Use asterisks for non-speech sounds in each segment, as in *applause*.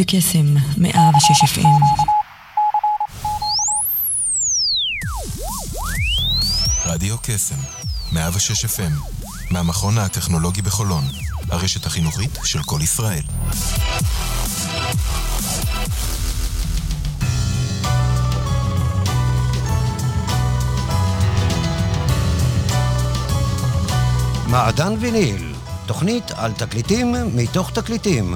רדיו קסם, 106 FM. רדיו קסם, 106 FM, מהמכון הטכנולוגי בחולון, הרשת החינוכית של כל ישראל. מעדן ויניל, תוכנית על תקליטים מתוך תקליטים.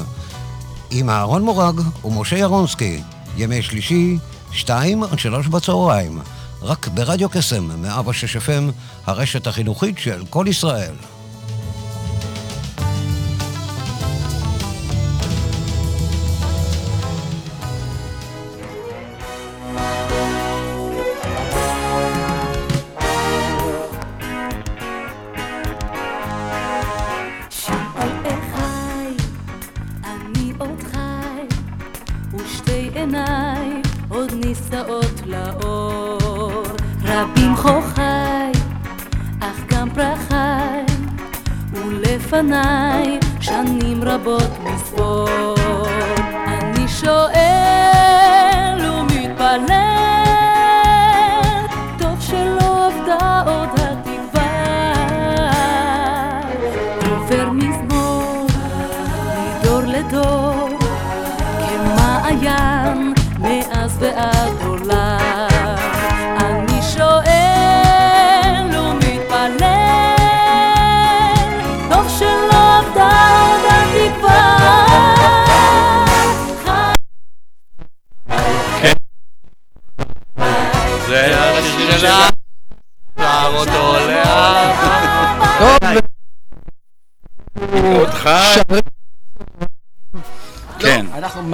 עם אהרון מורג ומשה ירונסקי, ימי שלישי, שתיים עד שלוש בצהריים. רק ברדיו קסם, 106 FM, הרשת החינוכית של כל ישראל.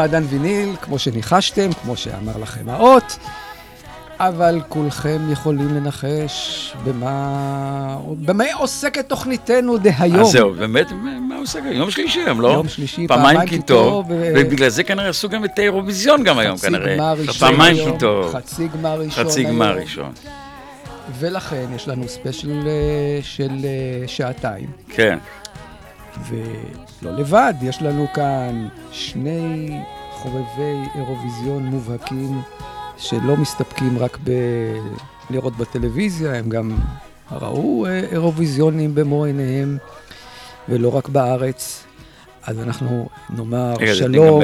מעדן ויניל, כמו שניחשתם, כמו שאמר לכם האות, אבל כולכם יכולים לנחש במה, במה עוסקת תוכניתנו דהיום. אז זהו, באמת, מה עוסק? יום שלישי היום, לא? יום שלישי, פעמיים כי טוב, ובגלל זה כנראה עשו גם את האירוויזיון גם היום, כנראה. פעמיים כי טוב. חצי גמר ראשון. חצי גמר ראשון. ולכן יש לנו ספיישל אה, של אה, שעתיים. כן. ולא לבד, יש לנו כאן שני חובבי אירוויזיון מובהקים שלא מסתפקים רק בלראות בטלוויזיה, הם גם ראו אה, אירוויזיונים במו עיניהם, ולא רק בארץ. אז אנחנו נאמר רגע, שלום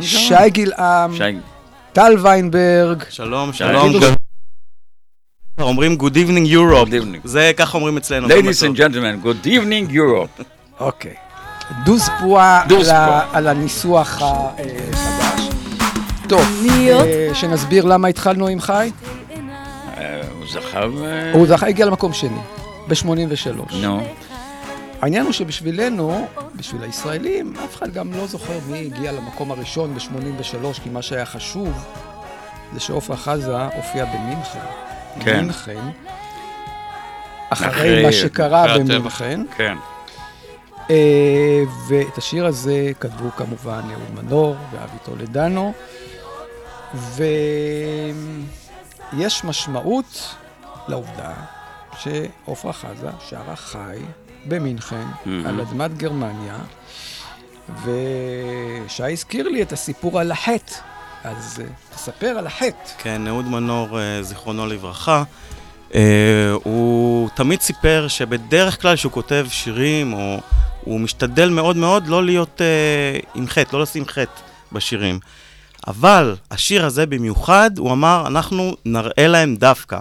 לשי גלעם, טל ויינברג. שלום, שלום. אומרים Good evening Europe, זה ככה אומרים אצלנו. Ladies and gentlemen, Good evening Europe. *laughs* אוקיי. דוז פואה על הניסוח החדש. טוב, אה, שנסביר למה התחלנו עם חי? אה, הוא זכה ו... הוא זכה, הגיע למקום שני, ב-83. נו. העניין הוא שבשבילנו, בשביל הישראלים, אף אחד גם לא זוכר מי הגיע למקום הראשון ב-83, כי מה שהיה חשוב זה שעופרה חזה הופיע במינכן. כן. מינכן, אחרי מה שקרה במינכן. כן. אה, ואת השיר הזה כתבו כמובן אהוד מנור ואבי טולדנו, ויש משמעות לעובדה שעופרה חזה שרה חי במינכן, mm-hmm. על אדמת גרמניה, ושי הזכיר לי את הסיפור על החטא, אז תספר על החטא. כן, אהוד מנור, זיכרונו לברכה. הוא תמיד סיפר שבדרך כלל כשהוא כותב שירים או הוא משתדל מאוד מאוד לא להיות uh, עם חטא, לא לשים חטא בשירים. אבל השיר הזה במיוחד, הוא אמר, אנחנו נראה להם דווקא.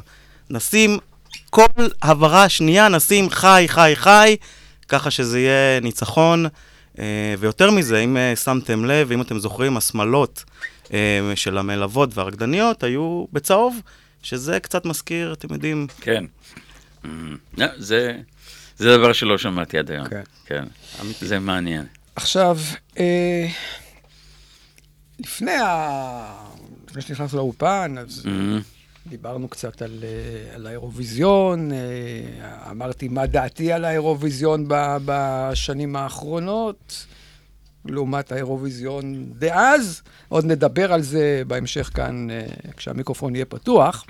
נשים כל הברה שנייה, נשים חי, חי, חי, ככה שזה יהיה ניצחון. Uh, ויותר מזה, אם uh, שמתם לב, אם אתם זוכרים, השמלות uh, של המלוות והרקדניות היו בצהוב, שזה קצת מזכיר, אתם יודעים. כן. Mm, זה... זה דבר שלא שמעתי עד היום. כן. כן. זה מעניין. עכשיו, אה, לפני, ה... לפני שנכנסנו לאופן, אז mm-hmm. דיברנו קצת על, אה, על האירוויזיון, אה, אמרתי מה דעתי על האירוויזיון ב, בשנים האחרונות, לעומת האירוויזיון דאז. עוד נדבר על זה בהמשך כאן, אה, כשהמיקרופון יהיה פתוח,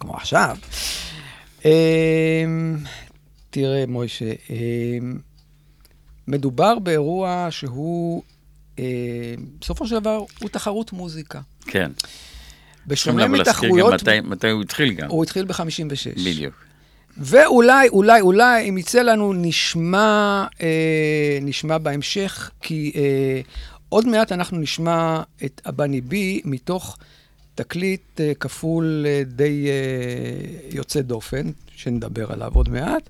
כמו עכשיו. תראה, מוישה, אמ, מדובר באירוע שהוא אה, בסופו של דבר הוא תחרות מוזיקה. כן. בשונה מתחרויות, מתי- מתי הוא התחיל גם. הוא התחיל ב-56. בדיוק. ואולי, אולי, אולי, אם יצא לנו, נשמע, אה, נשמע בהמשך, כי אה, עוד מעט אנחנו נשמע את הבני בי מתוך תקליט אה, כפול אה, די אה, יוצא דופן, שנדבר עליו עוד מעט.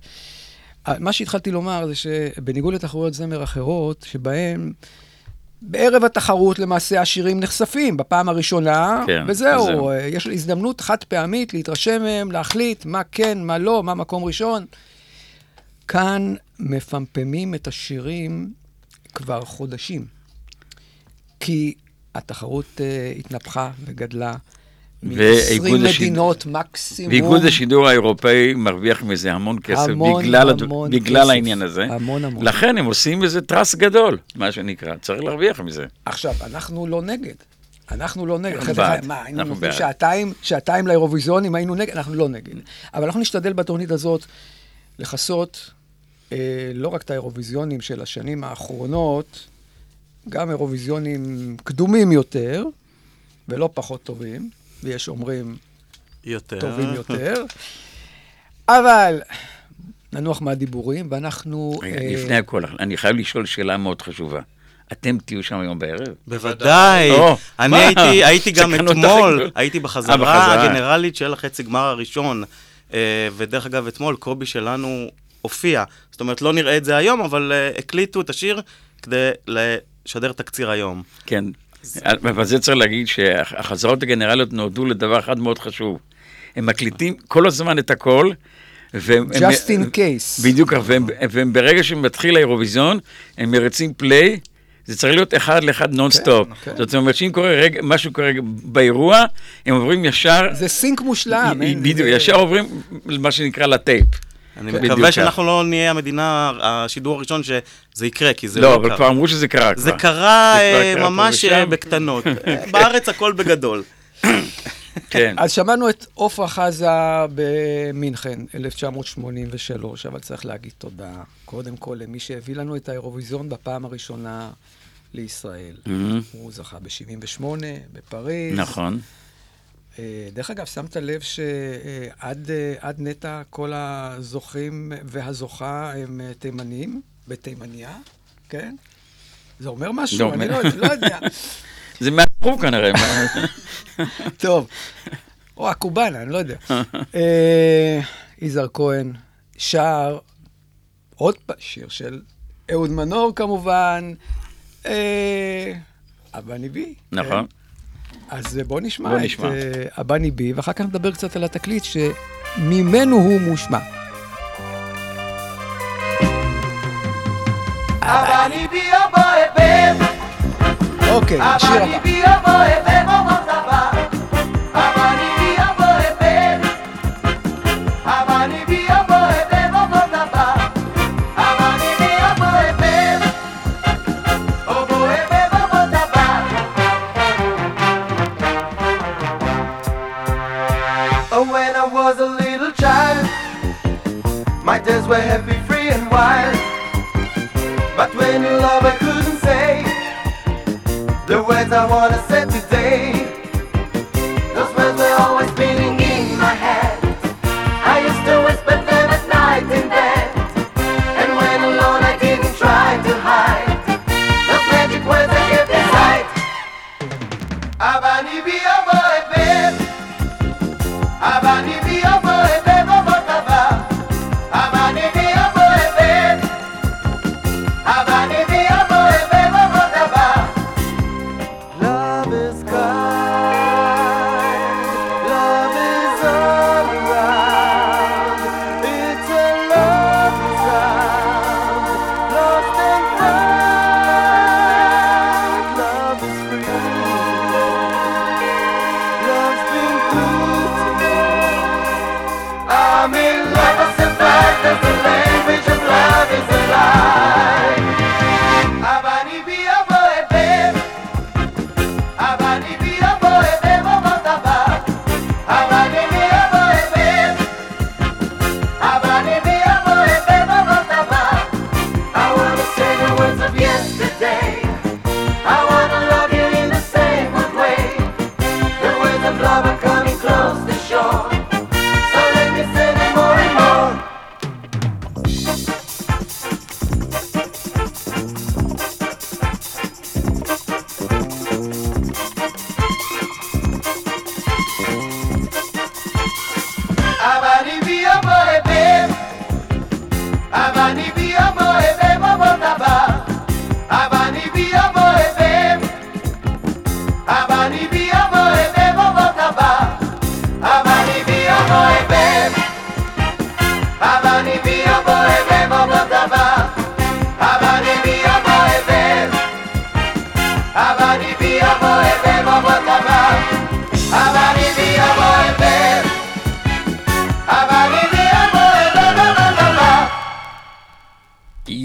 מה שהתחלתי לומר זה שבניגוד לתחרויות זמר אחרות, שבהן בערב התחרות למעשה השירים נחשפים בפעם הראשונה, כן, וזהו, וזהו. אה, יש הזדמנות חד פעמית להתרשם מהם, להחליט מה כן, מה לא, מה מקום ראשון. כאן מפמפמים את השירים כבר חודשים, כי התחרות uh, התנפחה וגדלה. ואיגוד מ-20 השיד- מדינות מקסימום. ואיגוד השידור האירופאי מרוויח מזה המון כסף המון, בגלל, הד- המון בגלל כסף. העניין הזה. המון, המון. לכן הם עושים מזה טרס גדול, מה שנקרא. צריך להרוויח מזה. עכשיו, אנחנו לא נגד. אנחנו לא נגד. אנחנו בעד. מה, היינו אנחנו נותנים. שעתיים, שעתיים לאירוויזיון, אם היינו נגד, אנחנו לא נגד. אבל אנחנו נשתדל בתוכנית הזאת לכסות אה, לא רק את האירוויזיונים של השנים האחרונות, גם אירוויזיונים קדומים יותר, ולא פחות טובים, ויש אומרים יותר. טובים יותר. אבל ננוח מהדיבורים, ואנחנו... אה, לפני הכל, אני חייב לשאול שאלה מאוד חשובה. אתם תהיו שם היום בערב? בוודאי. אני? הייתי, הייתי גם אתמול, הייתי אה, בחזרה בחזרה. הגנרלית של החצי גמר הראשון. אה, ודרך אגב, אתמול קובי שלנו הופיע. זאת אומרת, לא נראה את זה היום, אבל אה, הקליטו את השיר כדי לשדר תקציר היום. כן. אבל זה צריך להגיד שהחזרות הגנרליות נועדו לדבר אחד מאוד חשוב. הם מקליטים כל הזמן את הכל. והם- Just in case. בדיוק, והם, והם ברגע שמתחיל האירוויזיון, הם מריצים play, זה צריך להיות אחד לאחד נונסטופ. כן. זאת אומרת שאם קורה רגע, משהו קורה באירוע, הם עוברים ישר, זה sync מושלם. בדיוק, זה- ישר עוברים מה שנקרא לטייפ. אני בדיוק מקווה כך. שאנחנו לא נהיה המדינה, השידור הראשון שזה יקרה, כי זה לא, לא אבל קרה. כבר אמרו שזה קרה. זה קרה אה, קרה ממש. אה, בקטנות. אה, *laughs* בארץ הכל בגדול. *laughs* כן. אז שמענו את עופרה חזה במינכן, 1983, אבל צריך להגיד תודה, קודם כל למי שהביא לנו את האירוויזיון בפעם הראשונה לישראל. מהמם. הוא זכה ב-78, בפריז. נכון. אה, דרך אגב, שמת לב שעד אה, עד נטע כל הזוכים והזוכה הם אה, תימנים, בתימניה, כן? זה אומר משהו? לא, אני. לא, לא יודע. *laughs* זה מהחוב כנראה. *laughs* טוב, או הקובאנה, אני לא יודע. *laughs* אה, יזהר כהן שר עוד פעם שיר של אהוד מנור כמובן, אה, אבני בי. נכון. אז אה, בוא נשמע בוא את נשמע. אה, אבני בי, ואחר כך נדבר קצת על התקליט שממנו הוא מושמע. A boy, babe. אוקיי, Abani הבא. My days were happy, free, and wild. But when you love, I couldn't say the words I wanna say today.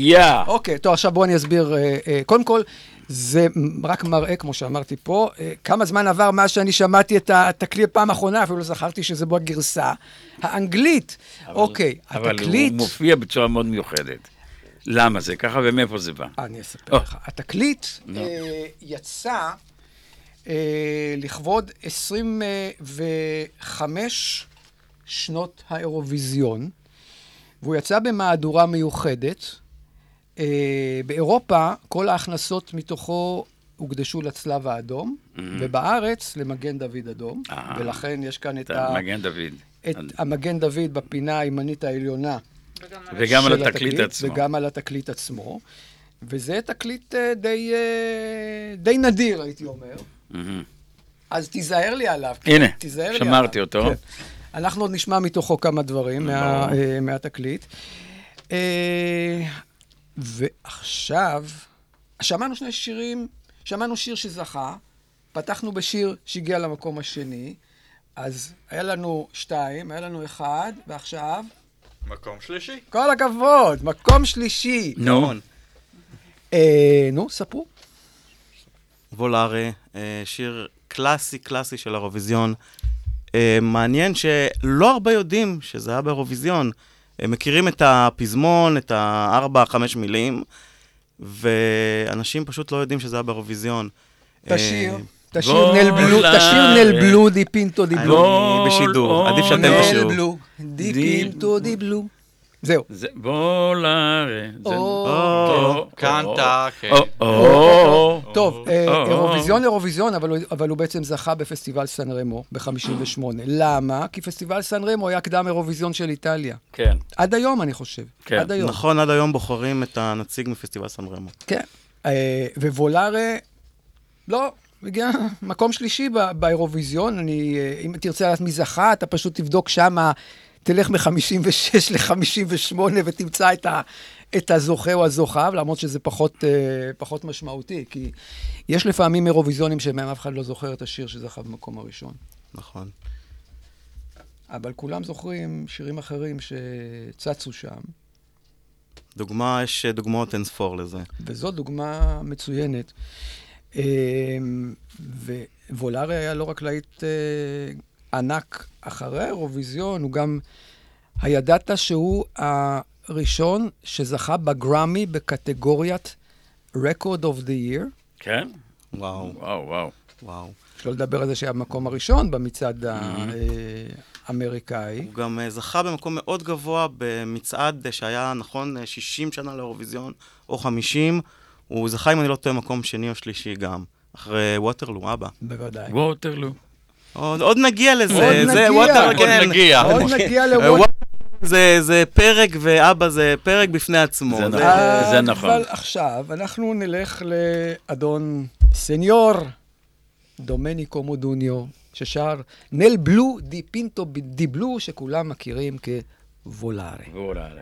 יא! אוקיי, טוב, עכשיו בואו אני אסביר. אה, אה, קודם כל, זה רק מראה, כמו שאמרתי פה, אה, כמה זמן עבר מאז שאני שמעתי את התקליט פעם אחרונה, אפילו לא זכרתי שזה בגרסה האנגלית. אוקיי, אבל התקליט... הוא מופיע בצורה מאוד מיוחדת. למה זה ככה ומאיפה זה בא? אני אספר או. לך. התקליט אה, יצא אה, לכבוד 25 שנות האירוויזיון, והוא יצא במהדורה מיוחדת. אה, באירופה, כל ההכנסות מתוכו הוקדשו לצלב האדום, ובארץ למגן דוד אדום, אה. ולכן יש כאן את, ה, מגן דוד. את המגן דוד בפינה הימנית העליונה. וגם על התקליט עצמו. וגם על התקליט עצמו. וזה תקליט אה, די, אה, די נדיר, הייתי אומר. מהמם. אז תיזהר לי עליו. הנה, תיזהר לי שמרתי עליו. אותו. כן. אנחנו עוד נשמע מתוכו כמה דברים מה, מהתקליט. ועכשיו, שמענו שני שירים, שמענו שיר שזכה, פתחנו בשיר שהגיע למקום השני, אז היה לנו שתיים, היה לנו אחד, ועכשיו, מקום שלישי. כל הכבוד, מקום שלישי. נו, אה, נו, ספרו. וולארה, אה, שיר קלאסי קלאסי של האירוויזיון. אה, מעניין שלא הרבה יודעים שזה היה באירוויזיון. הם מכירים את הפזמון, את הארבע, חמש מילים, ואנשים פשוט לא יודעים שזה היה באירוויזיון. תשיר, אה, תשיר נל בלו. תשיר נל בלו די פינטו די אני בלו. בשידור, עדיף שאתם נל תשאירו. נל בלו די- פינטו די בלו. זהו. זה- או, או, קנטה, כן. טוב, אה. אירוויזיון אירוויזיון, אבל הוא- בעצם זכה בפסטיבל סן רמו ב-58. למה? כי פסטיבל סן רמו היה קדם אירוויזיון של איטליה. כן. עד היום, אני חושב. כן. עד היום. נכון, עד היום בוחרים את הנציג מפסטיבל סן רמו. כן. אה, ווולארה, לא, הגיע מקום שלישי ב- באירוויזיון. אני, אה, אם תרצה לדעת מי זכה, אתה פשוט תבדוק שמה, תלך מ-56 ל-58 ותמצא את, ה, את הזוכה או הזוכה, למרות שזה פחות, אה, פחות משמעותי, כי יש לפעמים אירוויזיונים שבהם אף אחד לא זוכר את השיר שזכה במקום הראשון. נכון. אבל כולם זוכרים שירים אחרים שצצו שם, דוגמה, יש דוגמאות אין ספור לזה. וזו דוגמה מצוינת. אה, ווולארי היה לא רק להיט אה, ענק אחרי האירוויזיון, הוא גם... הידעת שהוא הראשון שזכה בגראמי בקטגוריית Record of the Year? כן? וואו, וואו, וואו. וואו. שלא לדבר על זה שהיה במקום הראשון במצעד האמריקאי. הוא גם אה, זכה במקום מאוד גבוה במצעד אה, שהיה, נכון, אה, 60 שנה לאירוויזיון, או 50. הוא זכה, אם אני לא טועה, מקום שני או שלישי גם. אחרי ווטרלו, אבא. בוודאי. ווטרלו. עוד, עוד נגיע לזה. עוד זה נגיע. ווטר, עוד כן. נגיע. עוד. נגיע אה, לוואט... ווטר זה, זה פרק, ואבא זה פרק בפני עצמו. זה זה- נכון. זה נכון. אבל עכשיו אנחנו נלך לאדון סניור דומניקו מודוניו, ששר נל בלו די פינטו די בלו, שכולם מכירים כוולארי. וולארה.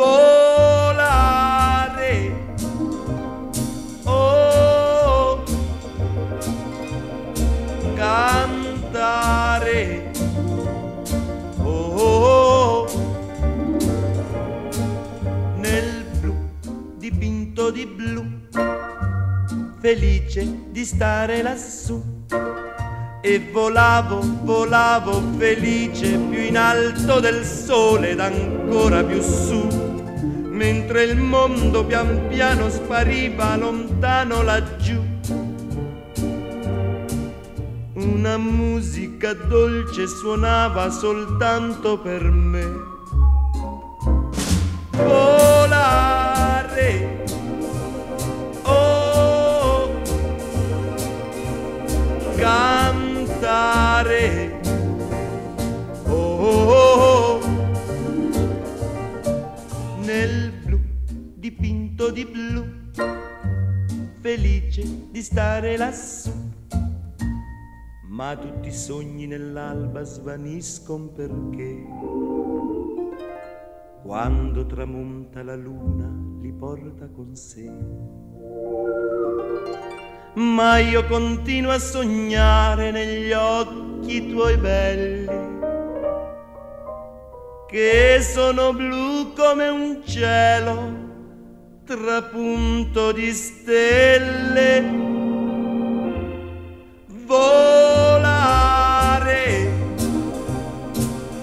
volare. Oh, cantare. Oh, nel blu dipinto di blu. felice di stare lassù. E volavo, volavo felice più in alto del sole ed ancora più su, mentre il mondo pian piano spariva lontano laggiù. Una musica dolce suonava soltanto per me. Volare. Di blu, felice di stare lassù. Ma tutti i sogni nell'alba svaniscono perché quando tramonta la luna li porta con sé. Ma io continuo a sognare negli occhi tuoi belli, che sono blu come un cielo trapunto di stelle. Volare,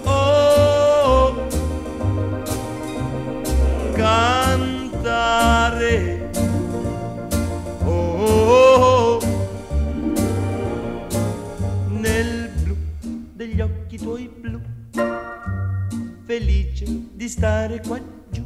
oh, cantare, oh, nel blu degli occhi tuoi blu, felice di stare qua giù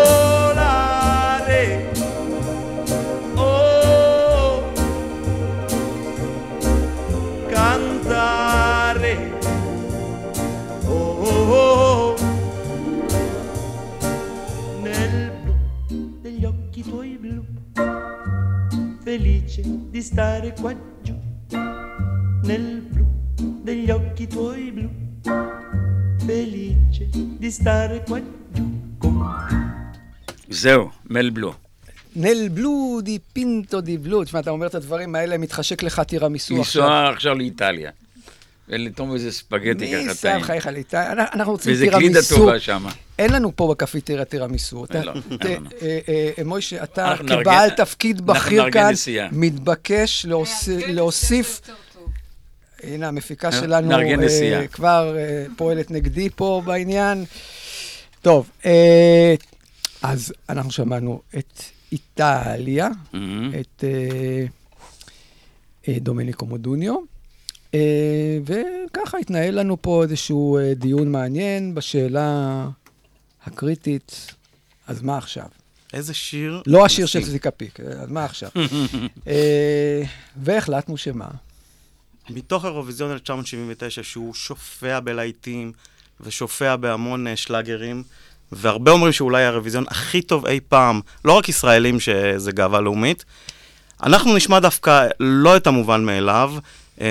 Felice di stare qua giù, nel blu degli occhi tuoi blu, felice di stare qua giù con te. זהו, מל בלו. נל בלו די פינטו די בלו. תשמע, אתה אומר את הדברים האלה, מתחשק לך תירמיסו עכשיו. לנסוע עכשיו לאיטליה. ולטום איזה ספגטי מי ככה שם טעים. חייך לאיטליה? אנחנו- אנחנו רוצים ואיזה גלידה. טובה שם. אין לנו פה בקפיטריה תירמיסו. אתה- לא, ת- אין לנו. אה, אה, מוישה, אתה כבעל תפקיד בכיר כאן. מתבקש להוס- להוסיף... הנה, המפיקה שלנו אה. כבר אה, פועלת נגדי פה בעניין. טוב, אה, אז אנחנו שמענו את איטליה, מהמם. את אה, אה, דומניקו מודוניו, אה, וככה התנהל לנו פה איזשהו אה, דיון מעניין בשאלה הקריטית, אז מה עכשיו? איזה שיר? לא השיר של. צביקה פיק, אה, אז מה עכשיו? *laughs* אה, והחלטנו שמה? מתוך אירוויזיון 1979, שהוא שופע בלהיטים ושופע בהמון אה, שלאגרים, והרבה אומרים שאולי האירוויזיון הכי טוב אי פעם, לא רק ישראלים שזה גאווה לאומית. אנחנו נשמע דווקא לא את המובן מאליו, אה,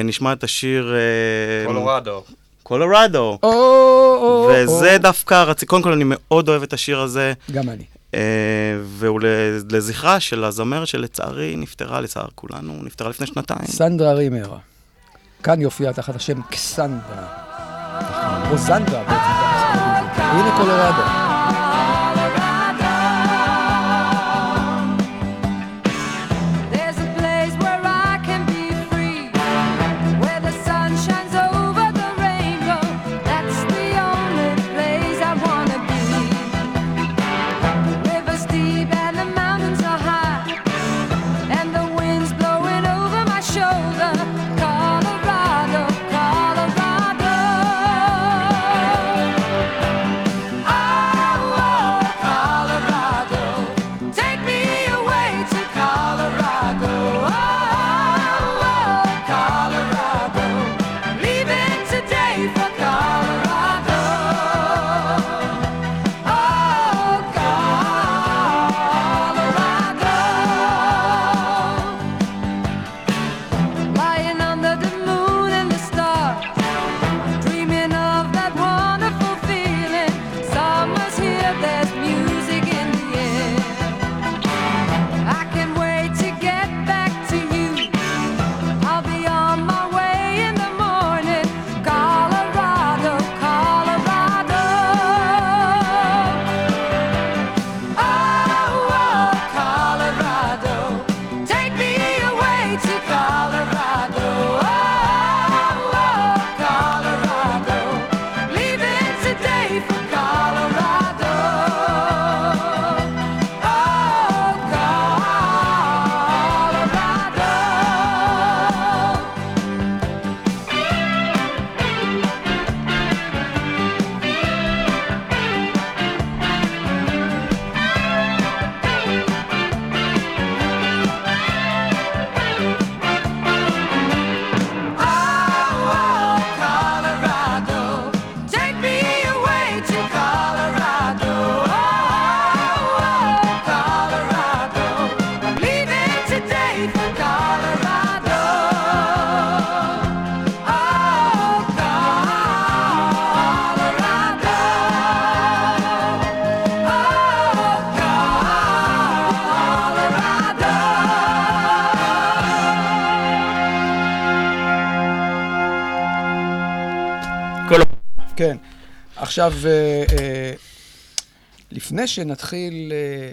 נשמע את השיר... אה, קולורדו. קולורדו. וזה. דווקא, קודם כל אני מאוד אוהב את השיר הזה, גם אני. אה, והוא לזכרה של הזמרת שלצערי נפטרה, לצער כולנו, נפטרה לפני שנתיים. סנדרה רימר. כאן יופיע תחת השם קסנדרה. או זנדרה בעצם. הנה קולורדו. עכשיו, אה, אה, לפני שנתחיל אה,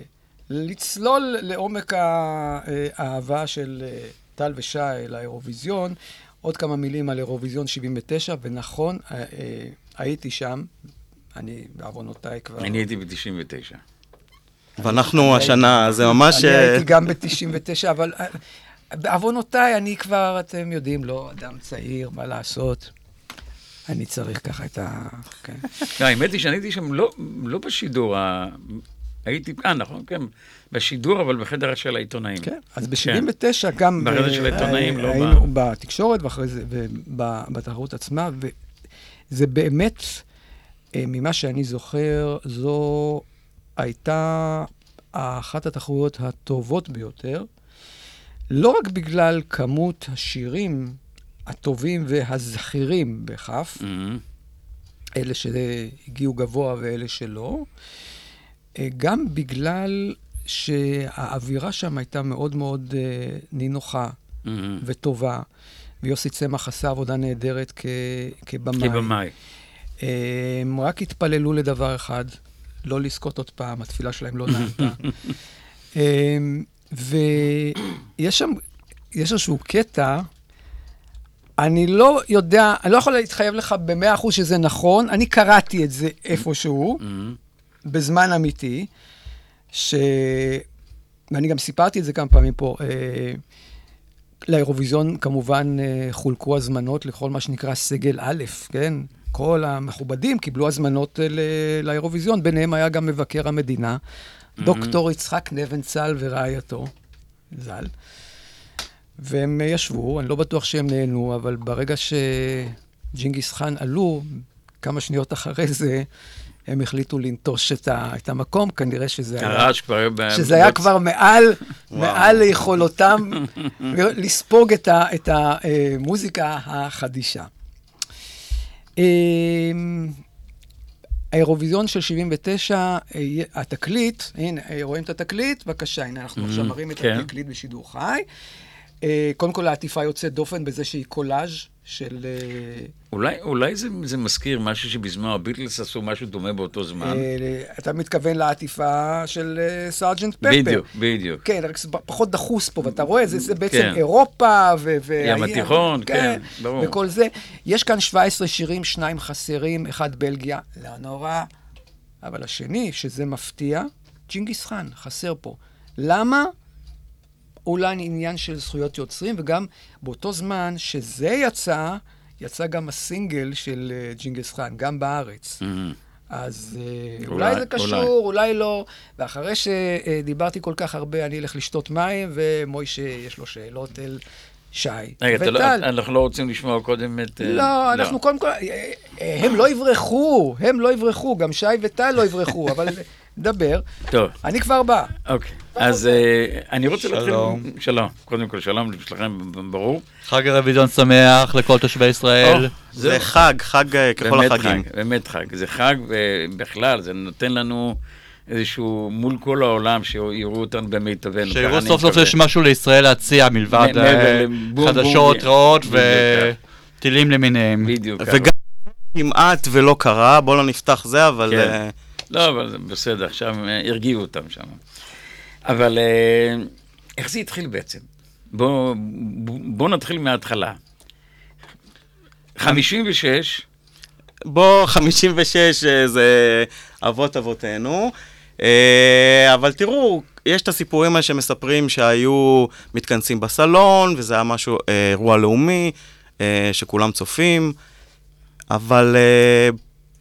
לצלול לעומק אה, האהבה של אה, טל ושי לאירוויזיון, עוד כמה מילים על אירוויזיון 79, ונכון, אה, אה, הייתי שם, אני בעוונותיי כבר... אני הייתי ב-99. ואנחנו השנה, זה ממש... אני הייתי גם ב-99, אבל בעוונותיי, אני כבר, אתם יודעים, לא אדם צעיר, מה לעשות. אני צריך ככה את ה... כן. לא, האמת היא שאני הייתי שם לא, לא בשידור. הייתי, אה, נכון, כן, בשידור, אבל בחדר של העיתונאים. כן, אז ב-79 גם... בחדר של העיתונאים, אה, לא ב- היינו בתקשורת, ואחרי זה וב- בתחרות עצמה, וזה באמת, אה, ממה שאני זוכר, זו הייתה אחת התחרויות הטובות ביותר, לא רק בגלל כמות השירים הטובים והזכירים בכף, מהמם. אלה שהגיעו גבוה ואלה שלא, אה, גם בגלל שהאווירה שם הייתה מאוד מאוד אה, נינוחה מהמם. וטובה, ויוסי צמח עשה עבודה נהדרת כ- כבמאי. כבמאי. אה, הם רק התפללו לדבר אחד, לא לזכות עוד פעם, התפילה שלהם לא נענתה. *laughs* ויש שם, יש איזשהו קטע, אני לא יודע, אני לא יכול להתחייב לך במאה אחוז שזה נכון, אני קראתי את זה איפשהו, מהמם. בזמן אמיתי, ש... ואני גם סיפרתי את זה כמה פעמים פה. אה, לאירוויזיון כמובן אה, חולקו הזמנות לכל מה שנקרא סגל א', כן? כל המכובדים קיבלו הזמנות אה, לאירוויזיון, ביניהם היה גם מבקר המדינה, דוקטור יצחק נבנצל ורעייתו, ז"ל. והם אה, ישבו, אני לא בטוח שהם נהנו, אבל ברגע שג'ינגיס חאן עלו, כמה שניות אחרי זה, הם החליטו לנטוש את, ה, את המקום, כנראה שזה היה... כבר שזה היה כבר מעל, מעל ליכולותם לספוג את, ה, את המוזיקה החדישה. אמ, האירוויזיון של 79, אה, התקליט, הנה, אה, רואים את התקליט? בבקשה, הנה, אנחנו עכשיו Mhm, מראים את כן. התקליט בשידור חי. אה, קודם כל, העטיפה יוצאת דופן בזה שהיא קולאז' של... אה, אולי, אולי זה, זה מזכיר משהו שבזמנו הביטלס עשו משהו דומה באותו זמן. אה, אתה מתכוון לעטיפה של סארג'נט פפר. בדיוק, בדיוק. כן, רק פחות דחוס פה, ואתה רואה, זה, זה בעצם כן. אירופה ו... ים התיכון, כן, ברור. וכל זה. יש כאן 17 שירים, שניים חסרים, אחד בלגיה, לא נורא. אבל השני, שזה מפתיע, ג'ינגיס חאן, חסר פה. למה? אולי עניין של זכויות יוצרים, וגם באותו זמן שזה יצא, יצא גם הסינגל של אה, ג'ינגיס חאן, גם בארץ. מהמם. אז אה, אולי, אולי זה קשור, אולי. אולי לא. ואחרי שדיברתי כל כך הרבה, אני אלך לשתות מים, ומוישה יש לו שאלות אל שי. לא, וטל. אנחנו לא רוצים לשמוע קודם את... אה, לא, אנחנו קודם כל, הם לא יברחו, הם לא יברחו, גם שי וטל לא יברחו, *laughs* אבל דבר. טוב, אני כבר בא. אוקיי. אז אה, אני רוצה להתחיל... שלום. שלום. קודם כל, שלום, שלכם ברור. חג הרוויזיון שמח לכל תושבי ישראל. זה חג, חג אה, ככל החגים. חג, באמת חג. זה חג, ובכלל, זה נותן לנו איזשהו, מול כל העולם, שיראו אותנו במיטבנו. שיראו סוף סוף. שיש משהו לישראל להציע מלבד אה, חדשות רעות וטילים למיניהם. בדיוק. וגם כמעט ולא קרה, בואו לא נפתח זה, אבל... לא, אבל בסדר, עכשיו אה, הרגיעו אותם שם. אבל אה, איך זה התחיל בעצם? בואו בוא נתחיל מההתחלה. 56, בוא, 56 אה, זה אבות אבותינו. אה, אבל תראו, יש את הסיפורים האלה שמספרים שהיו מתכנסים בסלון, וזה היה משהו, אירוע לאומי, שכולם צופים, אבל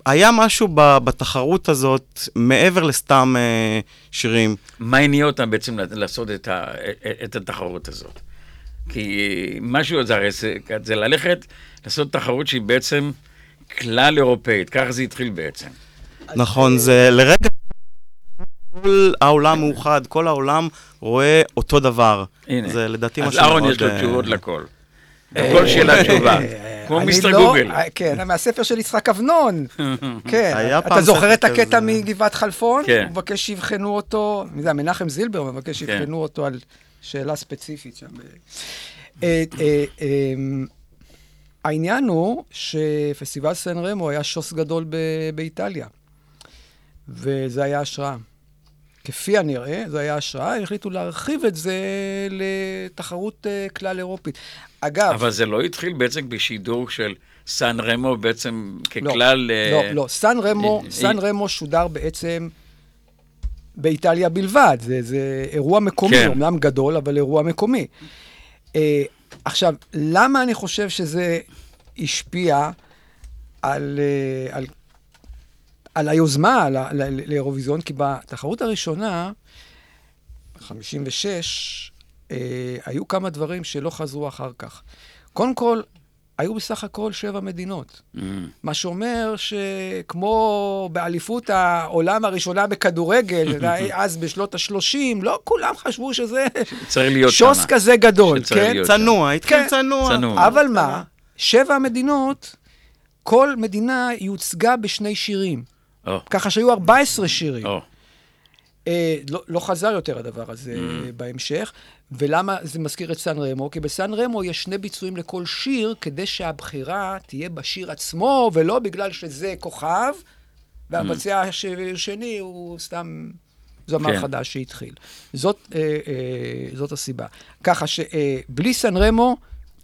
היה משהו ב- בתחרות הזאת, מעבר לסתם אה, שירים. מה הניע אותם בעצם לעשות את, ה, את התחרות הזאת? כי משהו, זה הרי זה, זה ללכת לעשות תחרות שהיא בעצם כלל אירופאית, ככה זה התחיל בעצם. נכון, זה לרגע... כל העולם מאוחד, כל העולם רואה אותו דבר. הנה. זה לדעתי אז משהו אהרון מאוד, יש לו אה, תשובות לכל. לכל שאלה תשובה. כמו אני מיסטר לא- גוגל. אה, כן, מהספר של יצחק אבנון. *laughs* כן, אתה זוכר את הקטע. מגבעת חלפון? כן. הוא מבקש שיבחנו אותו, מי זה, מנחם זילבר מבקש כן. שיבחנו אותו על שאלה ספציפית שם. אה, אה, אה, העניין הוא שפסטיבל סן רמו היה שוס גדול ב- באיטליה, וזה היה השראה. כפי הנראה, זה היה השראה, החליטו להרחיב את זה לתחרות אה, כלל אירופית. אגב... אבל זה לא התחיל בעצם בשידור של סן רמו בעצם לא, ככלל... אה, לא, לא, סן רמו, אה, סן רמו שודר בעצם באיטליה בלבד. זה, זה אירוע מקומי, כן. אומנם גדול, אבל אירוע מקומי. אה, עכשיו, למה אני חושב שזה השפיע על, אה, על, על היוזמה לאירוויזיון? כי בתחרות הראשונה, 56, אה, היו כמה דברים שלא חזרו אחר כך. קודם כל, היו בסך הכל שבע מדינות. Mm. מה שאומר שכמו באליפות העולם הראשונה בכדורגל, *laughs* אז בשנות ה-30, לא כולם חשבו שזה שוס שמה. כזה גדול, כן? להיות צנוע, התחיל כן. צנוע. צנוע. אבל מה, שבע מדינות, כל מדינה יוצגה בשני שירים. או, ככה שהיו 14 שירים. או. אה, לא, לא חזר יותר הדבר הזה Mm. בהמשך. ולמה זה מזכיר את סן רמו? כי בסן רמו יש שני ביצועים לכל שיר, כדי שהבחירה תהיה בשיר עצמו, ולא בגלל שזה כוכב, והמבצע הש- השני הוא סתם זמר כן. חדש שהתחיל. זאת, אה, אה, זאת הסיבה. ככה שבלי סן רמו,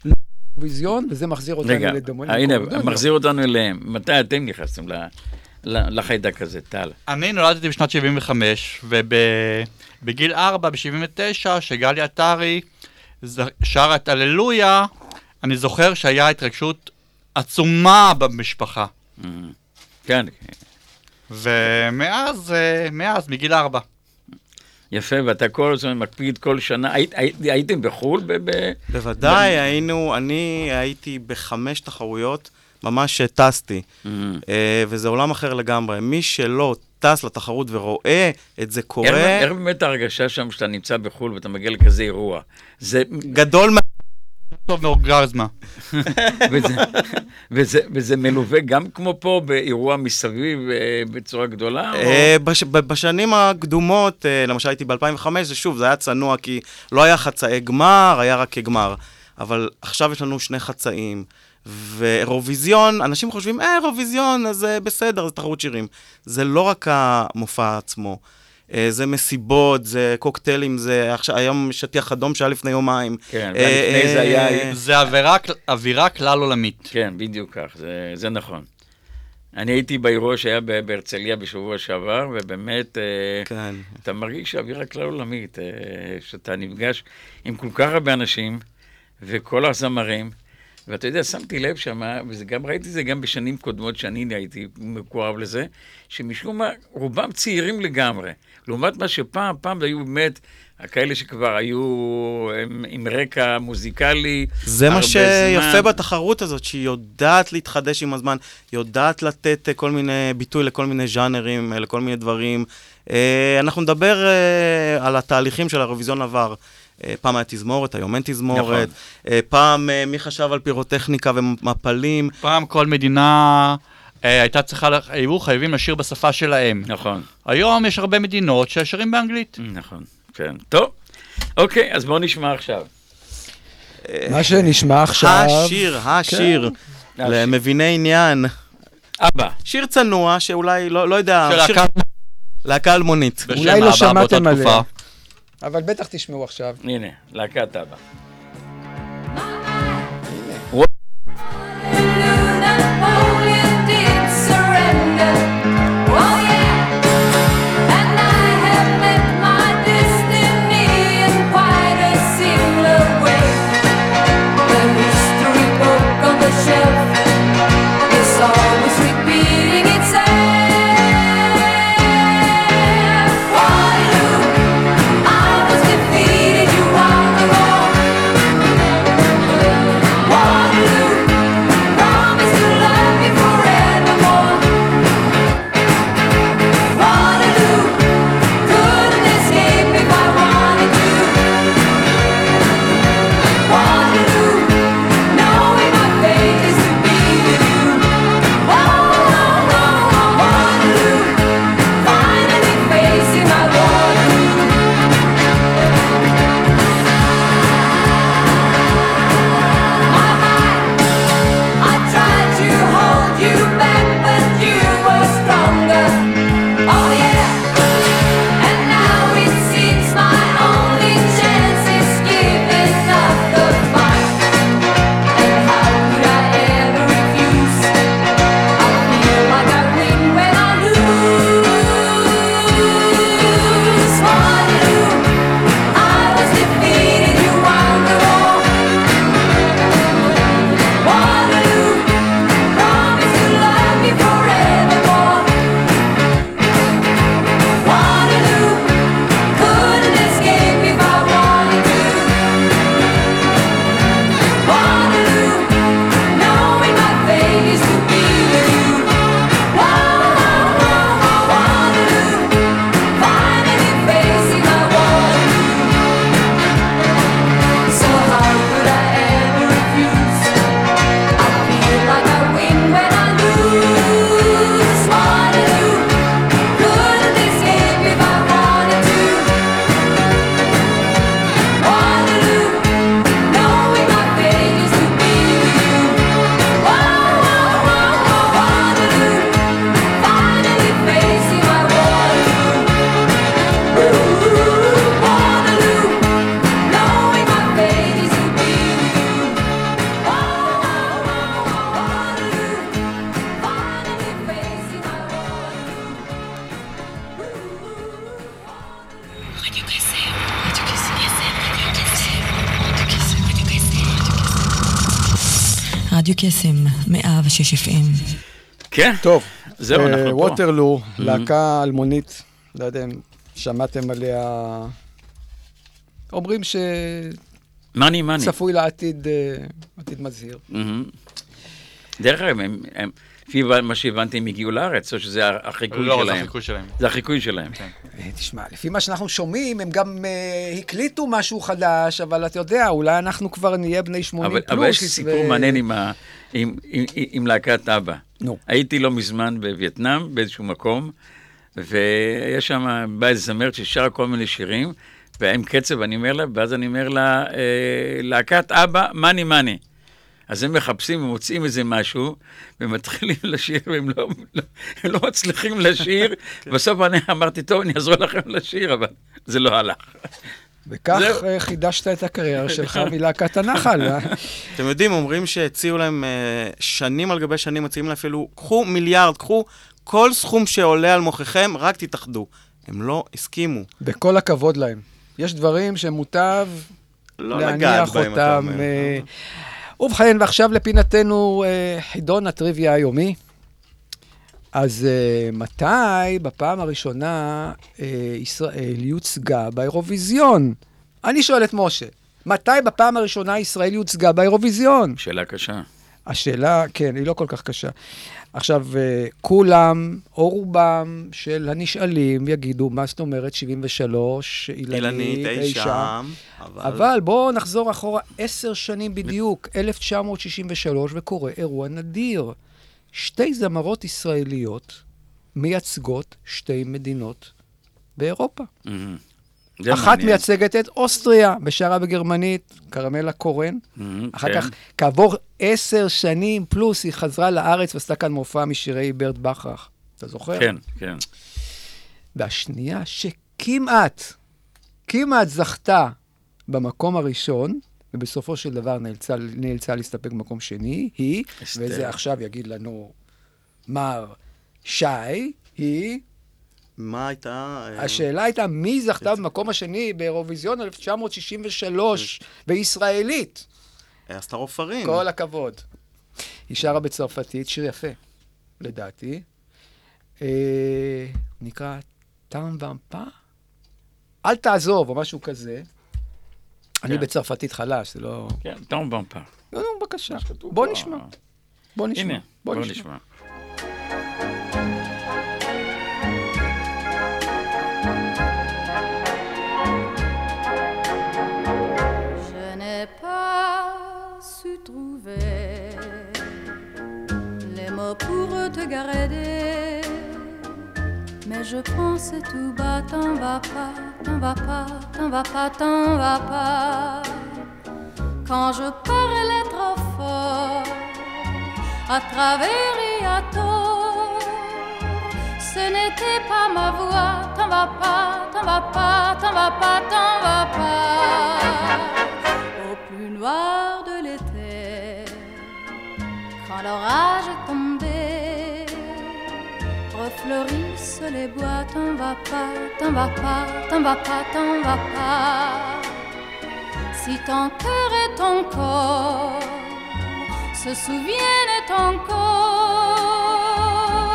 לא ויזיון, וזה מחזיר אותנו רגע, לדמון. הנה. מחזיר אותנו אליהם. מתי אתם נכנסתם ל- ל- לחיידק הזה, טל? אני נולדתי בשנת 75, ובגיל 4, ב-79, שגלי עטרי שרה את הללויה, אני זוכר שהיה התרגשות עצומה במשפחה. כן, ומאז, אה, מאז, מגיל 4. יפה, ואתה כל הזמן מקפיד כל שנה. היית- היית- הייתם בחו"ל? ב- ב- בוודאי, היינו, אני הייתי בחמש תחרויות, ממש טסתי. Mm. אה, וזה עולם אחר לגמרי. מי שלא טס לתחרות ורואה את זה קורה, איך באמת ההרגשה שם שאתה נמצא בחו"ל ואתה מגיע לכזה אירוע? זה... גדול מה... טוב מאורגזמה. *laughs* וזה, וזה, וזה מלווה גם כמו פה באירוע מסביב אה, בצורה גדולה? או- אה, בש, ב- בשנים הקדומות, אה, למשל הייתי ב-2005, זה שוב, זה היה צנוע, כי לא היה חצאי גמר, היה רק גמר. אבל עכשיו יש לנו שני חצאים. ואירוויזיון, אנשים חושבים, אה, אירוויזיון, אז אה, בסדר, זה תחרות שירים. זה לא רק המופע עצמו. אה, זה מסיבות, זה קוקטיילים, זה עכשיו, היום שטיח אדום שהיה לפני יומיים. כן, אה, ולפני זה היה... זה אווירה, אווירה כלל עולמית. כן, בדיוק כך, זה, זה נכון. אני הייתי באירוע שהיה בהרצליה בשבוע שעבר, ובאמת, אה, כן. אתה מרגיש אווירה כלל עולמית, אה, שאתה נפגש עם כל כך הרבה אנשים, וכל הזמרים, ואתה יודע, שמתי לב שם, וגם ראיתי את זה גם בשנים קודמות שאני הייתי מקורב לזה, שמשום מה, רובם צעירים לגמרי. לעומת מה שפעם, פעם היו באמת כאלה שכבר היו הם, עם רקע מוזיקלי. זה מה הרבה שיפה זמן. בתחרות הזאת, שהיא יודעת להתחדש עם הזמן, יודעת לתת אה, כל מיני ביטוי לכל מיני ז'אנרים, אה, לכל מיני דברים. אה, אנחנו נדבר על התהליכים של האירוויזיון עבר. אה, פעם היה תזמורת, היום אין תזמורת. נכון. אה, פעם אה, מי חשב על פירוטכניקה ומפלים. פעם כל מדינה הייתה צריכה, היו חייבים לשיר בשפה שלהם. נכון, היום יש הרבה מדינות ששירים באנגלית. נכון, כן. טוב, אוקיי, אז בואו נשמע עכשיו. מה שנשמע עכשיו... השיר, השיר, כן. למביני עניין. אבא. שיר צנוע, שאולי, לא לא יודע, של שיר- להקה אלמונית. אולי לא שמעתם עליה. אבל בטח תשמעו עכשיו. הנה, להקת אבא. 106 FM. כן, טוב, זהו, אה, אנחנו פה. ווטרלו, להקה אלמונית, לא יודע אם שמעתם עליה. אומרים מאני מאני. שצפוי לעתיד אה, עתיד מזהיר. מהמם. דרך אגב, הם, לפי מה שהבנתי, הם הגיעו לארץ, או שזה החיקוי לא, זה שלהם? החיקוי שלהם. זה החיקוי שלהם. אה, תשמע, לפי מה שאנחנו שומעים, הם גם אה, הקליטו משהו חדש, אבל אתה יודע, אולי אנחנו כבר נהיה בני 80 אבל, פלוס. אבל יש לי סיפור ו- מעניין עם, ה, עם, עם, עם להקת אבא. נו. הייתי לא מזמן בווייטנאם, באיזשהו מקום, ויש שם, באה איזה זמרת ששרה כל מיני שירים, והיה עם קצב, אני אומר לה, ואז אני אומר לה, אה, להקת אבא, מאני מאני. אז הם מחפשים ומוצאים איזה משהו, ומתחילים לשיר, והם לא, לא, הם לא מצליחים לשיר. בסוף אני אמרתי, טוב, אני אעזור לכם לשיר, אבל זה לא הלך. וכך. אה, חידשת את הקריירה שלך מלהקת הנחל. אה? *laughs* אתם יודעים, אומרים שהציעו להם אה, שנים על גבי שנים, מציעים להם אפילו, קחו מיליארד, קחו כל סכום שעולה על מוחכם, רק תתאחדו. הם לא הסכימו. בכל הכבוד להם. יש דברים שמוטב לא לגעת להניח בהם, אתה אותם. אומר. ובכן, ועכשיו לפינתנו אה, חידון הטריוויה היומי. אז אה, מתי בפעם הראשונה אה, ישראל יוצגה באירוויזיון? אני שואל את משה, מתי בפעם הראשונה ישראל יוצגה באירוויזיון? שאלה קשה. השאלה, כן, היא לא כל כך קשה. עכשיו, אה, כולם, או רובם של הנשאלים יגידו, מה זאת אומרת 73, אילנית, אי שם, אבל... אבל בואו נחזור אחורה עשר שנים בדיוק, 1963, וקורה אירוע נדיר. שתי זמרות ישראליות מייצגות שתי מדינות באירופה. מהמם. אחת מעניין. מייצגת את אוסטריה, בשערה בגרמנית, קרמלה קורן. מהמם, אחר כן. כך, כעבור עשר שנים פלוס, היא חזרה לארץ ועשתה כאן מופע משירי ברט בכרך. אתה זוכר? כן, כן. והשנייה שכמעט, כמעט זכתה במקום הראשון, ובסופו של דבר נאלצה, נאלצה להסתפק במקום שני, היא, אסתר. וזה עכשיו יגיד לנו מר שי, היא, מה הייתה... אה, השאלה הייתה מי זכתה במקום השני באירוויזיון 1963, וישראלית. אסתר עופרים. כל הכבוד. היא שרה בצרפתית, שיר יפה, לדעתי. אה, נקרא טאם ומפה? אל תעזוב, או משהו כזה. אני כן. בצרפתית חלש, זה לא... כן, טום במפה. לא, נו, בבקשה. בוא. נשמע. בוא נשמע. הנה, בוא נשמע. Mais je pense tout bas, t'en vas pas, t'en vas pas, t'en vas pas, t'en vas pas. Quand je parlais trop fort à travers et à ce n'était pas ma voix, t'en vas pas, t'en vas pas, t'en vas pas, t'en vas pas. Au plus noir de l'été, quand l'orage est tombé, refleurissent les bois, t'en vas pas, t'en vas pas, t'en vas pas, t'en vas pas. Si ton cœur et ton corps se souviennent encore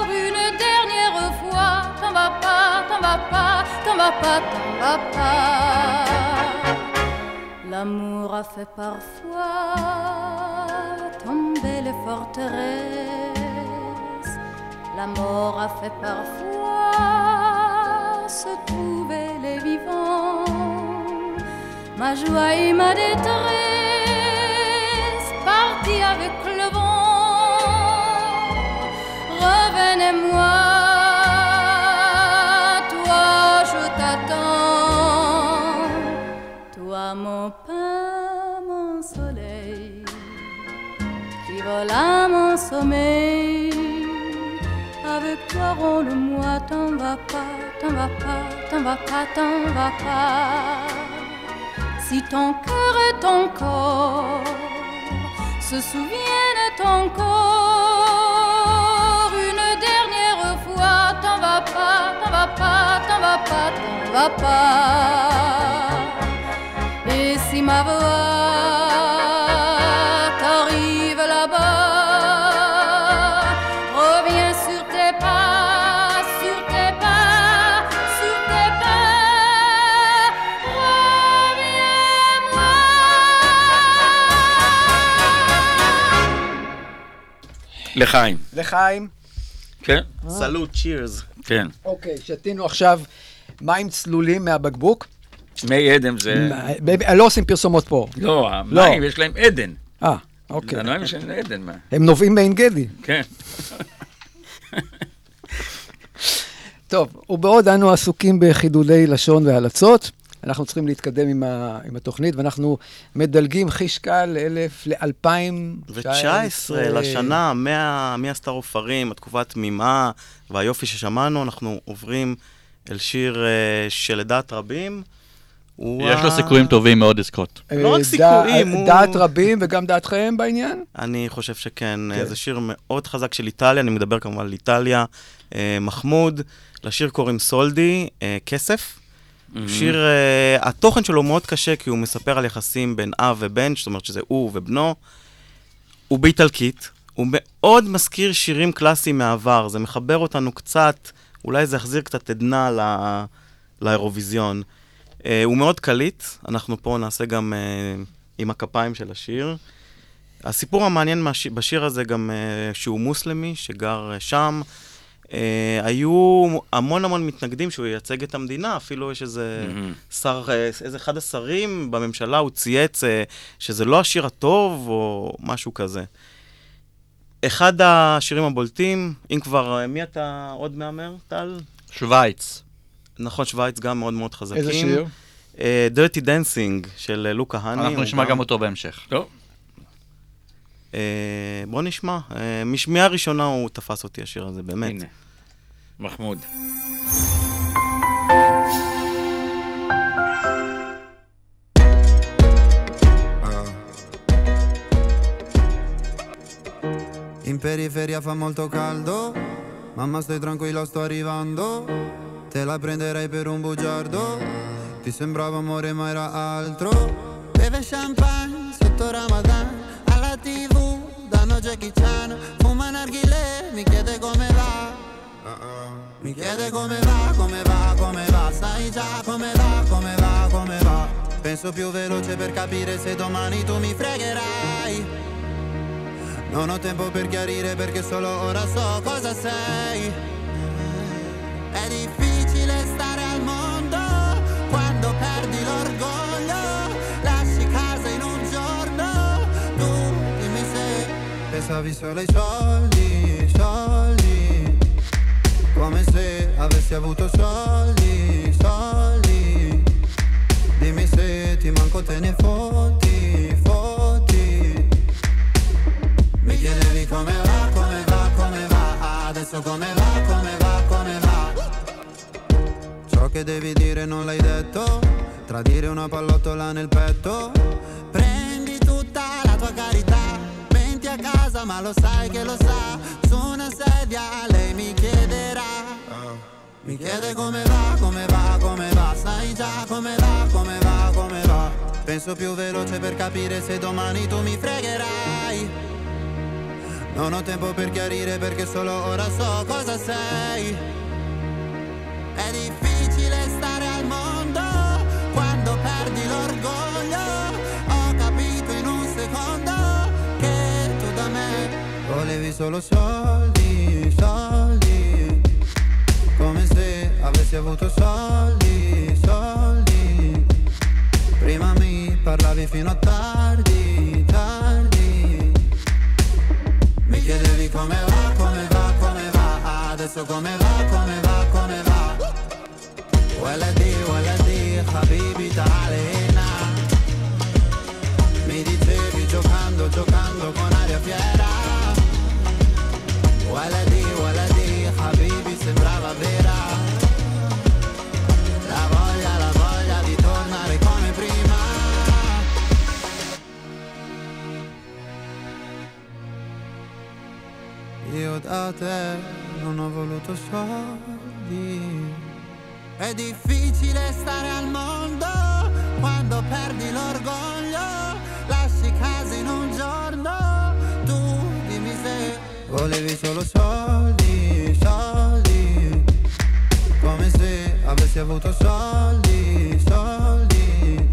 une dernière fois, t'en vas pas, t'en vas pas, t'en vas pas, t'en vas pas. L'amour a fait parfois tomber les forteresses. La mort a fait parfois se trouver les vivants. Ma joie et ma détresse partis avec le vent. Revenez-moi, toi je t'attends. Toi mon pain, mon soleil, qui vole à mon sommeil. Avec toi roule-moi, t'en vas pas, t'en vas pas, t'en vas pas, t'en vas pas. Si ton cœur et ton corps se souviennent encore une dernière fois, t'en vas pas, t'en vas pas, t'en vas pas, t'en va pas. Et si ma voix לחיים. לחיים. כן? סלוט, צ'ירס. כן. אוקיי, שתינו עכשיו מים צלולים מהבקבוק. מי עדן זה... מה- לא עושים פרסומות פה. לא, המים יש להם עדן. אה, אוקיי. המים יש להם עדן, מה? הם נובעים מעין גדי. כן. *laughs* טוב, ובעוד אנו עסוקים בחידודי לשון והלצות, אנחנו צריכים להתקדם עם, ה, עם התוכנית, ואנחנו מדלגים חיש קל לאלף, לאלפיים... ו-19 לשנה, מה- מהסטאר עופרים, התקופה התמימה והיופי ששמענו, אנחנו עוברים אל שיר אה, שלדעת רבים. יש לו סיכויים טובים מאוד לזכות. לא רק אה, סיכויים, הוא- דעת רבים וגם דעתכם בעניין? אני חושב שכן, כן. זה שיר מאוד חזק של איטליה, אני מדבר כמובן על איטליה, אה, מחמוד, לשיר קוראים סולדי, אה, כסף. שיר, אה, התוכן שלו מאוד קשה, כי הוא מספר על יחסים בין אב ובן, זאת אומרת שזה הוא ובנו. הוא באיטלקית, הוא מאוד מזכיר שירים קלאסיים מהעבר, זה מחבר אותנו קצת, אולי זה יחזיר קצת עדנה ל- לאירוויזיון. אה, הוא מאוד קליט, אנחנו פה נעשה גם אה, עם הכפיים של השיר. הסיפור המעניין מהש... בשיר הזה גם uh, שהוא מוסלמי, שגר uh, שם. Uh, היו המון המון מתנגדים שהוא ייצג את המדינה, אפילו יש איזה מהמם. שר, uh, איזה אחד השרים בממשלה, הוא צייץ uh, שזה לא השיר הטוב או משהו כזה. אחד השירים הבולטים, אם כבר, מי אתה עוד מהמר, טל? שווייץ. נכון, שווייץ גם מאוד מאוד חזקים. איזה שיר? Uh, Dirty Dancing של לוקה האני. אנחנו נשמע גם אותו בהמשך. טוב. אה, בוא נשמע. אה, משמיעה ראשונה הוא תפס אותי השיר הזה, באמת. הנה. מחמוד. In periferia fa molto caldo, mamma stai tranquilla sto arrivando, te la prenderei per un bugiardo, ti sembrava amore ma era altro. Beve champagne sotto Ramadan, alla tv danno Jackie Chan, fuma narghile, mi chiede come va. Mi chiede come va, come va, come va, sai già come va, come va, come va. Penso più veloce per capire se domani tu mi fregherai. Non ho tempo per chiarire perché solo ora so cosa sei. È difficile stare al mondo pensavi solo ai soldi, soldi. Come se avessi avuto soldi, soldi. Dimmi se ti manco te ne fotti, fotti. Mi chiedevi come va, come va, come va Adesso come va, come va, come va Ciò che devi dire non l'hai detto Tradire una pallottola nel petto Prendi tutta la tua carità casa ma lo sai che lo sa. Su una sedia lei mi chiederà. Mi chiede come va, come va, come va. Sai già come va, come va, come va. Penso più veloce per capire se domani tu mi fregherai. Non ho tempo per chiarire perché solo ora so cosa sei. volevi solo soldi, soldi. Come se avessi avuto soldi, soldi. Prima mi parlavi fino a tardi, tardi. Mi chiedevi come va, come va, come va Adesso come va, come va, come va ولدي ولدي حبيبي تعالى هنا Mi dicevi giocando, giocando con aria fiera ولدي ولدي حبيبي sembrava vera La voglia, la voglia di tornare come prima Io da te non ho voluto soldi È difficile stare al mondo quando perdi l'orgoglio, Volevi solo soldi, soldi, come se avessi avuto soldi, soldi.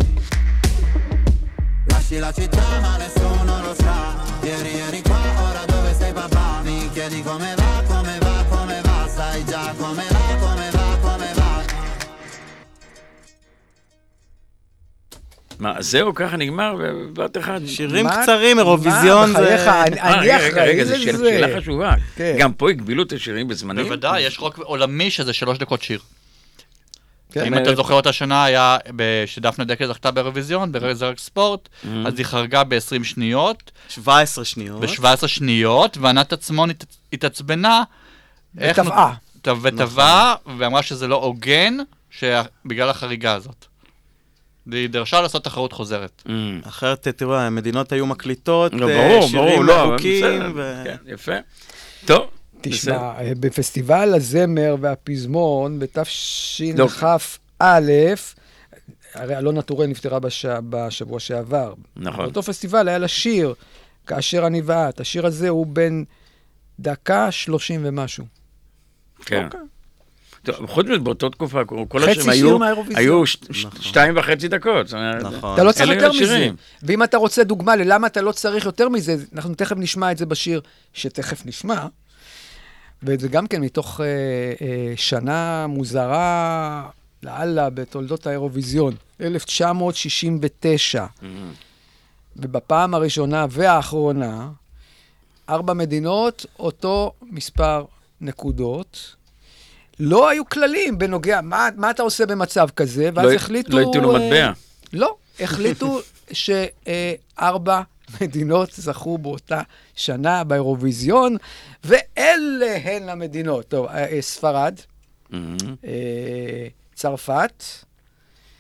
Lasci la città ma nessuno lo sa, ieri eri qua, ora dove sei papà? Mi chiedi come va, come va, come va, sai già come va, מה, זהו, ככה נגמר בבת אחת? שירים מה- קצרים, אירוויזיון מה, זה... בחייך, אני אה, אני רגע, רגע, אחראי זו שאלה- לזה. חשובה. כן. גם פה הגבילו את השירים בזמנים? בוודאי, יש רוק עולמי שזה שלוש דקות שיר. כן. אם אתה זוכר אותה שנה, היה ב- שדפנה דקל זכתה באירוויזיון, ברזרק ספורט, אז היא חרגה ב-20 שניות, 17 שניות. ב-17 שניות, וענת עצמון הת- התעצבנה. וטבעה. וטבעה, ואמרה שזה לא הוגן, בגלל החריגה הזאת. והיא דרשה לעשות תחרות חוזרת. Mm. אחרת, תראו, המדינות היו מקליטות, לא, אה, שירים לא, ארוכים, בסדר, ו... כן, יפה. טוב. תשמע, אה, בפסטיבל הזמר והפזמון לא. בתשכ"א, הרי אלונה טורן נפטרה בש... בשבוע שעבר. נכון. באותו פסטיבל היה לה שיר, כאשר אני ואת. השיר הזה הוא בן דקה שלושים ומשהו. כן. אוקיי. טוב, חוץ מזה, באותה תקופה, כל השירים שיר היו-. היו ש- ש- שתיים וחצי דקות. נכון. אתה לא צריך יותר מזה. ואם אתה רוצה דוגמה ללמה אתה לא צריך יותר מזה, אנחנו תכף נשמע את זה בשיר שתכף נשמע. וזה גם כן מתוך אה, אה, שנה מוזרה לאללה בתולדות האירוויזיון, 1969. ובפעם הראשונה והאחרונה, ארבע מדינות, אותו מספר נקודות. לא היו כללים בנוגע, מה, מה אתה עושה במצב כזה? ואז לא- החליטו... לא הטילו אה, מטבע. לא, החליטו *laughs* שארבע *laughs* מדינות זכו באותה שנה באירוויזיון, ואלה הן המדינות. טוב, אה, אה, ספרד, מהמם. אה, צרפת,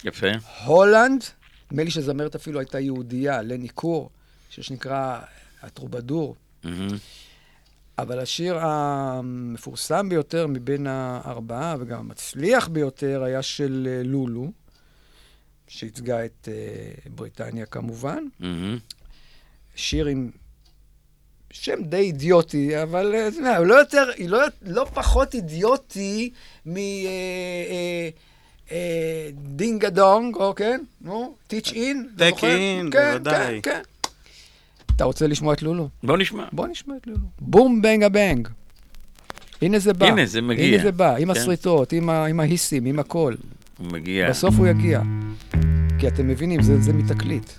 יפה. הולנד, נדמה לי שזמרת אפילו הייתה יהודייה, לני קור, שיר שנקרא הטרובדור. מהמם. אבל השיר המפורסם ביותר מבין הארבעה, וגם המצליח ביותר, היה של אה, לולו, שייצגה את אה, בריטניה כמובן. מהמם. שיר עם שם די אידיוטי, אבל אה, אתה יודע, הוא לא יותר, היא לא, לא פחות אידיוטי מ... אה, אה, אה, דינגה דונג, או כן? נו, טיץ' אין. in, כן, בוודאי. כן, כן. אתה רוצה לשמוע את לולו? בוא נשמע. בוא נשמע את לולו. בום בנגה בנג. הנה זה בא. הנה, זה מגיע. הנה זה בא, עם כן. הסריטות, עם, ה, עם ההיסים, עם הכל. הוא מגיע. בסוף הוא יגיע. כי אתם מבינים, זה, זה מתקליט.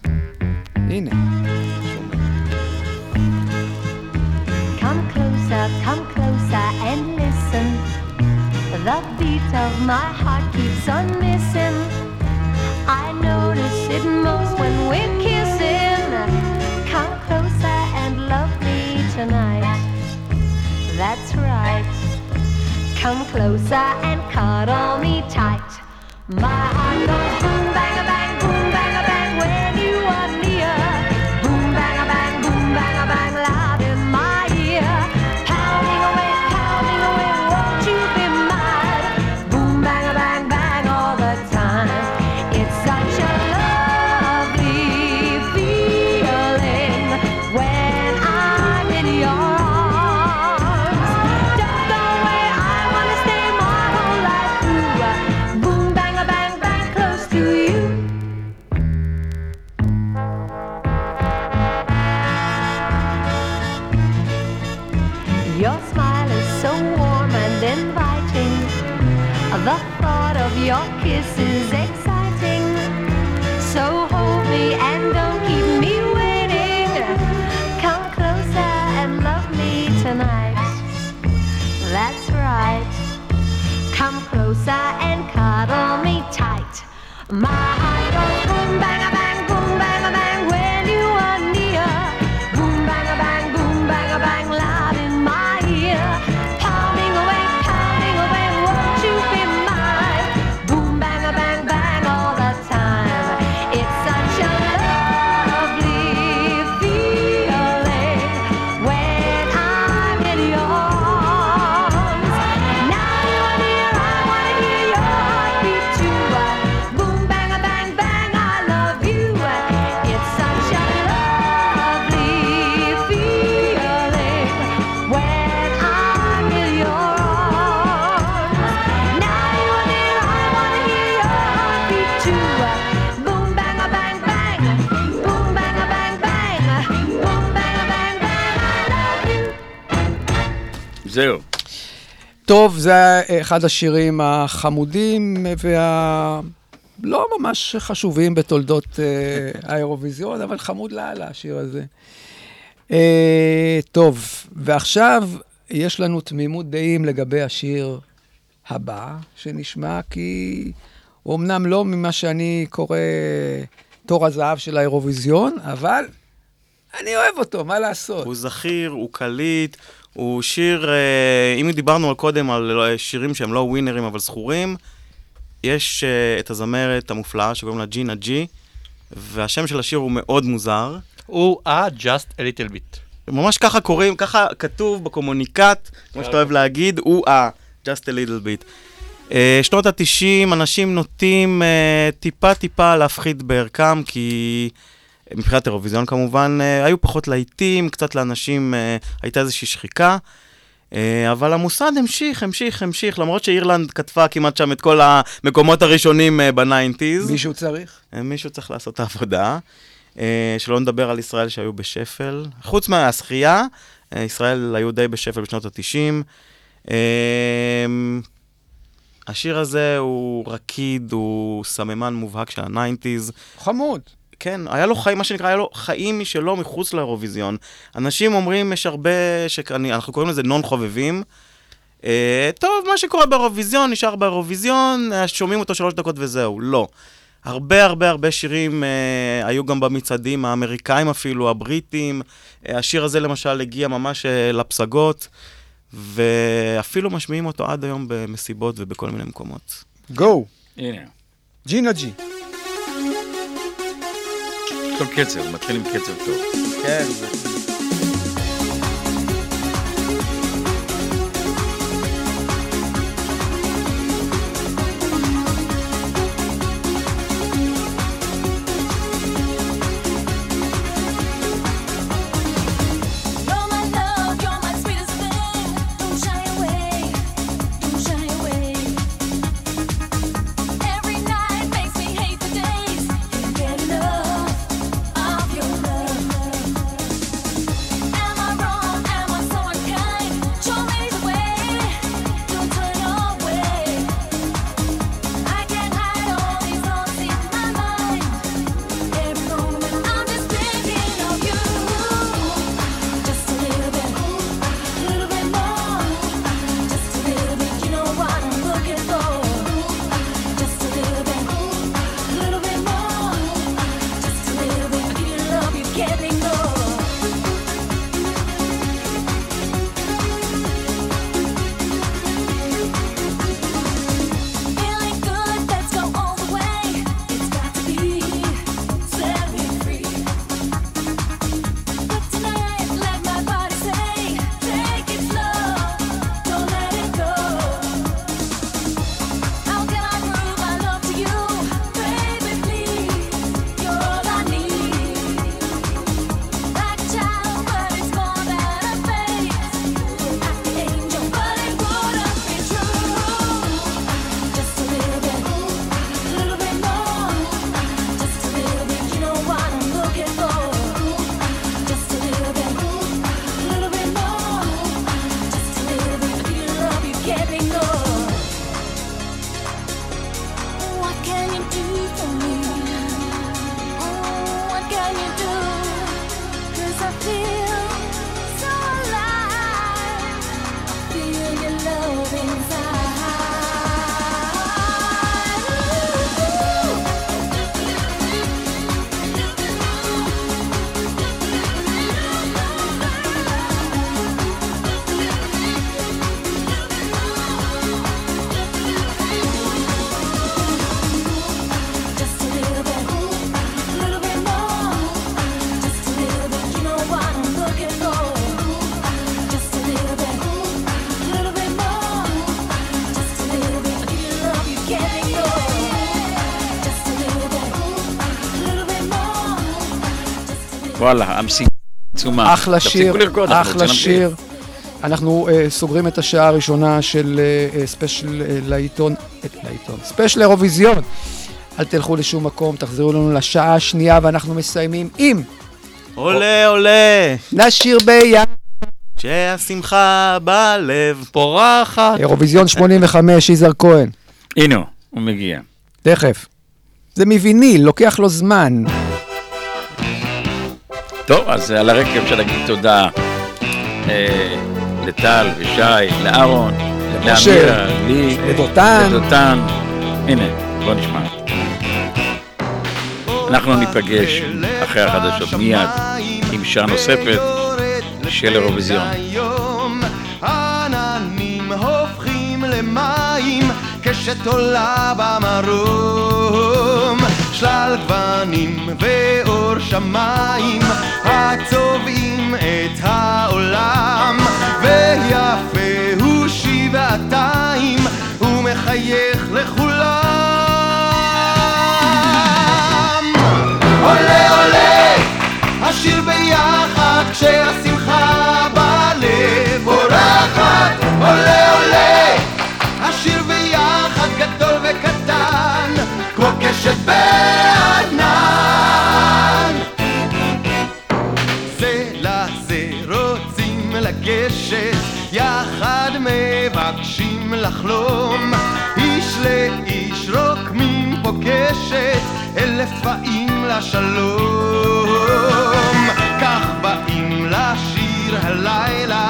הנה. Come closer, come closer and listen. The beat of my heart keeps on missing. I notice it most when we're That's right. Come closer and cuddle me tight. My heart goes boom, bang, bang, זהו. טוב, זה היה אחד השירים החמודים וה... לא ממש חשובים בתולדות אה, האירוויזיון, אבל חמוד לאללה השיר הזה. אה, טוב, ועכשיו יש לנו תמימות דעים לגבי השיר הבא שנשמע, כי הוא אמנם לא ממה שאני קורא תור הזהב של האירוויזיון, אבל אני אוהב אותו, מה לעשות? הוא זכיר, הוא קליט, הוא שיר, אה, אם דיברנו קודם על אה, שירים שהם לא ווינרים אבל זכורים, יש אה, את הזמרת המופלאה שקוראים לה ג'ינה ג'י, והשם של השיר הוא מאוד מוזר. הוא אה, just a little bit. ממש ככה קוראים, ככה כתוב בקומוניקט, כמו שאתה אוהב להגיד, הוא אה, just a little bit. שנות ה-90, אנשים נוטים טיפה-טיפה להפחית בערכם, כי מבחינת אירוויזיון כמובן, אה, היו פחות להיטים, קצת לאנשים אה, הייתה איזושהי שחיקה. אה, אבל המוסד המשיך, המשיך, המשיך, למרות שאירלנד כתבה כמעט שם את כל המקומות הראשונים בניינטיז. מישהו צריך? מישהו צריך לעשות את העבודה. שלא נדבר על ישראל שהיו בשפל. חוץ מהשחייה, ישראל היו די בשפל בשנות ה-90. השיר הזה הוא רקיד, הוא סממן מובהק של ה nineties. חמוד. כן, היה לו חיים, מה שנקרא, היה לו חיים משלו מחוץ לאירוויזיון. אנשים אומרים, יש הרבה, שאני, אנחנו קוראים לזה נון חובבים. אה, טוב, מה שקורה באירוויזיון, נשאר באירוויזיון, אה, שומעים אותו שלוש דקות וזהו. לא. הרבה הרבה הרבה שירים אה, היו גם במצעדים האמריקאים אפילו, הבריטים. אה, השיר הזה למשל הגיע ממש אה, לפסגות, ואפילו משמיעים אותו עד היום במסיבות ובכל מיני מקומות. גו. הנה. ג'ינה ג'י. טוב קצב, מתחיל עם קצב טוב. כן. וואלה, המשימה עצומה. אחלה שיר, לרקוד, אחלה שיר. אנחנו uh, סוגרים את השעה הראשונה של uh, ספיישל uh, לעיתון, את לעיתון, ספיישל אירוויזיון. אל תלכו לשום מקום, תחזרו לנו לשעה השנייה, ואנחנו מסיימים עם עולה עולה, נשיר ביחד. שהשמחה בלב. פורחת. אירוויזיון 85, יזהר כהן. הנה, הוא מגיע. תכף. זה מוויניל, לוקח לו זמן. טוב, אז על הרקע אפשר להגיד תודה אה, לטל ושי, לאהרון, למשה, לאמירה, לי, לדותן. לדותן. הנה, בוא נשמע. אנחנו ניפגש אחרי החדשות מיד עם שעה נוספת של אירוויזיון. היום עננים שלל גוונים ואור שמיים הצובעים את העולם. ויפה הוא שבעתיים ומחייך לכולם. עולה עולה השיר ביחד כשהשמחה בלב פורחת עולה עולה מתרגשת בענן. זה לזה רוצים לגשת, יחד מבקשים לחלום. איש לאיש רוקמים פוגשת, אלף פעמים לשלום. כך באים לשיר הלילה.